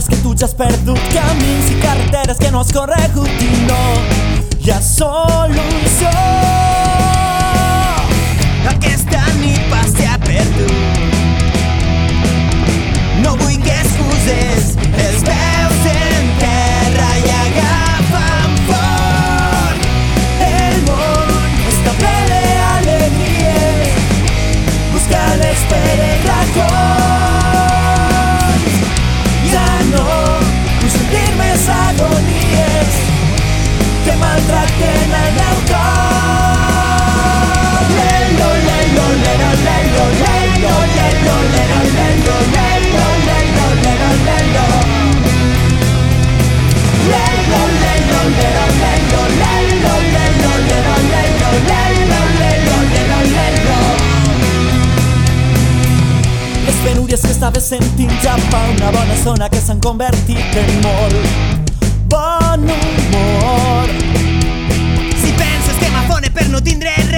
que tu ja has perdut camins i carreteres que no has corregut i no hi ha. Estava sentint ja fa una bona zona que s'han convertit en molt bon humor. Si penses que m'afone per no tindre res